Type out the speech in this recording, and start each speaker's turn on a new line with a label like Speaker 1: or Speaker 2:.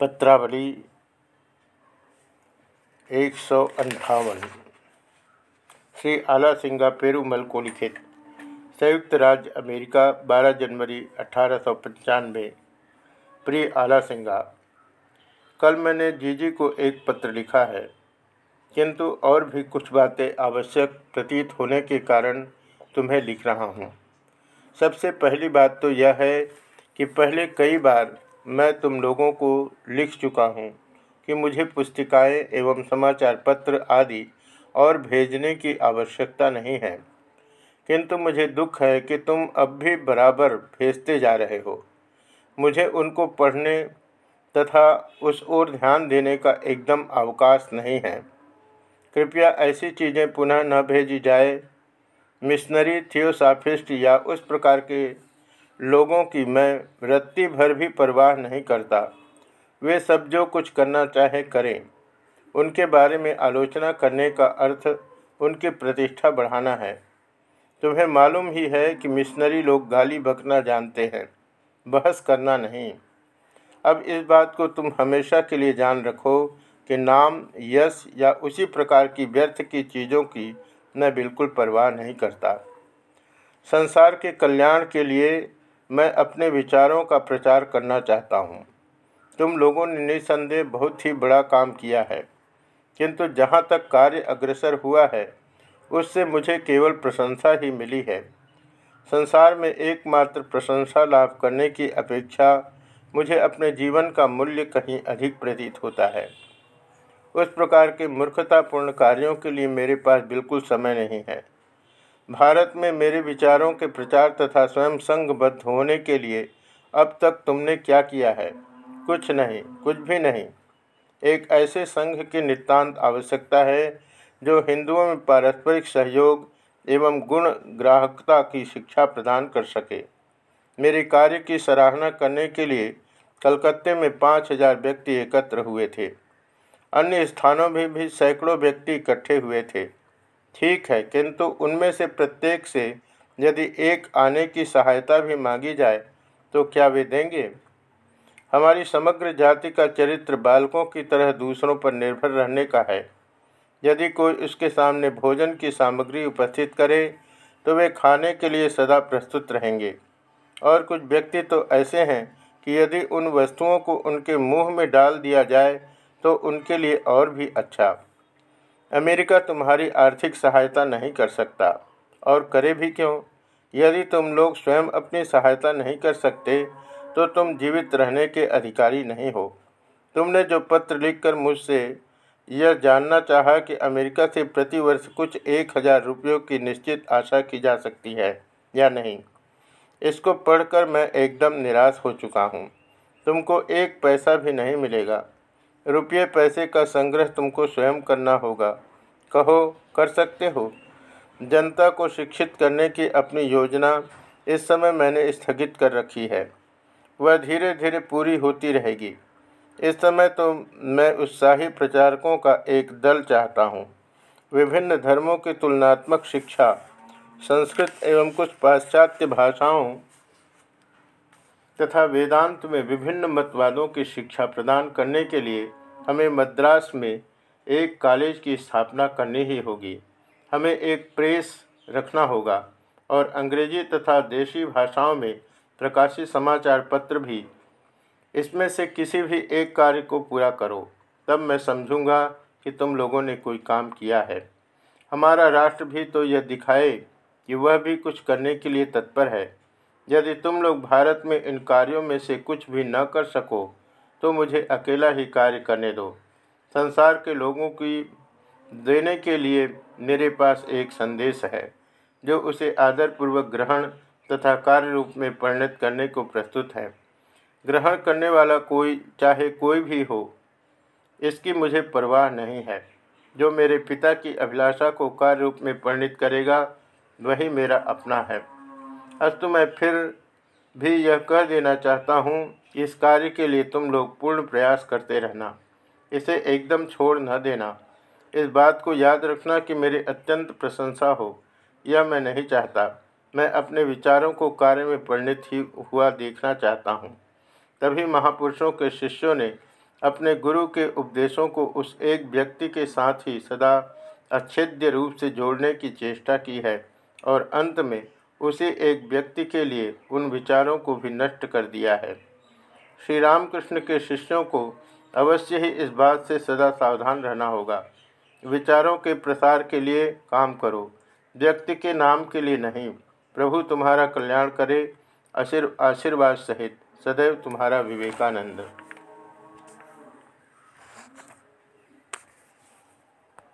Speaker 1: पत्रावली एक सौ अंठावन। श्री आला सिंगा पेरूमल को लिखित। संयुक्त राज्य अमेरिका 12 जनवरी अठारह सौ पंचानवे। प्रिय आला सिंगा, कल मैंने जीजी को एक पत्र लिखा है। किंतु और भी कुछ बातें आवश्यक प्रतीत होने के कारण तुम्हें लिख रहा हूँ। सबसे पहली बात तो यह है कि पहले कई बार मैं तुम लोगों को लिख चुका हूँ कि मुझे पुस्तिकाएँ एवं समाचार पत्र आदि और भेजने की आवश्यकता नहीं है। किंतु मुझे दुख है कि तुम अब भी बराबर भेजते जा रहे हो। मुझे उनको पढ़ने तथा उस ओर ध्यान देने का एकदम अवकाश नहीं है। कृपया ऐसी चीज़ें पुनः न भेजी जाए। मिशनरी, थियोसाफिस्ट या उस प्रकार के लोगों की मैं वृत्ति भर भी परवाह नहीं करता। वे सब जो कुछ करना चाहे करें। उनके बारे में आलोचना करने का अर्थ उनकी प्रतिष्ठा बढ़ाना है। तुम्हें मालूम ही है कि मिशनरी लोग गाली बकना जानते हैं, बहस करना नहीं। अब इस बात को तुम हमेशा के लिए जान रखो कि नाम, यश या उसी प्रकार की व्यर्थ की चीज़ों की मैं बिल्कुल परवाह नहीं करता। संसार के कल्याण के लिए मैं अपने विचारों का प्रचार करना चाहता हूँ। तुम लोगों ने निसंदेह बहुत ही बड़ा काम किया है। किंतु जहाँ तक कार्य अग्रसर हुआ है, उससे मुझे केवल प्रशंसा ही मिली है। संसार में एकमात्र प्रशंसा लाभ करने की अपेक्षा मुझे अपने जीवन का मूल्य कहीं अधिक प्रतीत होता है। उस प्रकार के मूर्खतापूर्ण कार्यों के लिए मेरे पास बिल्कुल समय नहीं है। भारत में मेरे विचारों के प्रचार तथा स्वयं संघबद्ध होने के लिए अब तक तुमने क्या किया है? कुछ नहीं, कुछ भी नहीं। एक ऐसे संघ की नितांत आवश्यकता है, जो हिंदुओं में पारस्परिक सहयोग एवं गुण ग्राहकता की शिक्षा प्रदान कर सके। मेरे कार्य की सराहना करने के लिए कलकत्ते में पाँच हज़ार व्यक्ति एकत्र हुए थे। अन्य स्थानों में भी भी सैकड़ों व्यक्ति इकट्ठे हुए थे। ठीक है, किंतु उनमें से प्रत्येक से यदि एक आने की सहायता भी मांगी जाए तो क्या वे देंगे? हमारी समग्र जाति का चरित्र बालकों की तरह दूसरों पर निर्भर रहने का है। यदि कोई उसके सामने भोजन की सामग्री उपस्थित करे तो वे खाने के लिए सदा प्रस्तुत रहेंगे। और कुछ व्यक्ति तो ऐसे हैं कि यदि उन वस्तुओं को उनके मुँह में डाल दिया जाए तो उनके लिए और भी अच्छा। अमेरिका तुम्हारी आर्थिक सहायता नहीं कर सकता। और करे भी क्यों? यदि तुम लोग स्वयं अपनी सहायता नहीं कर सकते तो तुम जीवित रहने के अधिकारी नहीं हो। तुमने जो पत्र लिखकर मुझसे यह जानना चाहा कि अमेरिका से प्रतिवर्ष कुछ एक हज़ार रुपयों की निश्चित आशा की जा सकती है या नहीं, इसको पढ़कर मैं एकदम निराश हो चुका हूँ। तुमको एक पैसा भी नहीं मिलेगा। रुपये पैसे का संग्रह तुमको स्वयं करना होगा। कहो, कर सकते हो। जनता को शिक्षित करने की अपनी योजना इस समय मैंने स्थगित कर रखी है। वह धीरे धीरे पूरी होती रहेगी। इस समय तो मैं उत्साही प्रचारकों का एक दल चाहता हूँ। विभिन्न धर्मों की तुलनात्मक शिक्षा, संस्कृत एवं कुछ पाश्चात्य भाषाओं तथा वेदांत में विभिन्न मतवादों की शिक्षा प्रदान करने के लिए हमें मद्रास में एक कॉलेज की स्थापना करनी ही होगी। हमें एक प्रेस रखना होगा और अंग्रेज़ी तथा देशी भाषाओं में प्रकाशित समाचार पत्र भी। इसमें से किसी भी एक कार्य को पूरा करो, तब मैं समझूँगा कि तुम लोगों ने कोई काम किया है। हमारा राष्ट्र भी तो यह दिखाए कि वह भी कुछ करने के लिए तत्पर है। यदि तुम लोग भारत में इन कार्यों में से कुछ भी न कर सको तो मुझे अकेला ही कार्य करने दो। संसार के लोगों की देने के लिए मेरे पास एक संदेश है, जो उसे आदरपूर्वक ग्रहण तथा कार्य रूप में परिणत करने को प्रस्तुत है। ग्रहण करने वाला कोई, चाहे कोई भी हो, इसकी मुझे परवाह नहीं है। जो मेरे पिता की अभिलाषा को कार्य रूप में परिणित करेगा, वही मेरा अपना है। अस्तु, मैं फिर भी यह कह देना चाहता हूँ कि इस कार्य के लिए तुम लोग पूर्ण प्रयास करते रहना। इसे एकदम छोड़ न देना। इस बात को याद रखना कि मेरी अत्यंत प्रशंसा हो। यह मैं नहीं चाहता। मैं अपने विचारों को कार्य में परिणित ही हुआ देखना चाहता हूँ। तभी महापुरुषों के शिष्यों ने अपने गुरु के उपदेशों को उस एक व्यक्ति के साथ ही सदा अच्छेद्य रूप से जोड़ने की चेष्टा की है और अंत में उसी एक व्यक्ति के लिए उन विचारों को भी नष्ट कर दिया है। श्री रामकृष्ण के शिष्यों को अवश्य ही इस बात से सदा सावधान रहना होगा। विचारों के प्रसार के लिए काम करो। व्यक्ति के नाम के लिए नहीं। प्रभु तुम्हारा कल्याण करे आशीर्वाद सहित सदैव तुम्हारा विवेकानंद।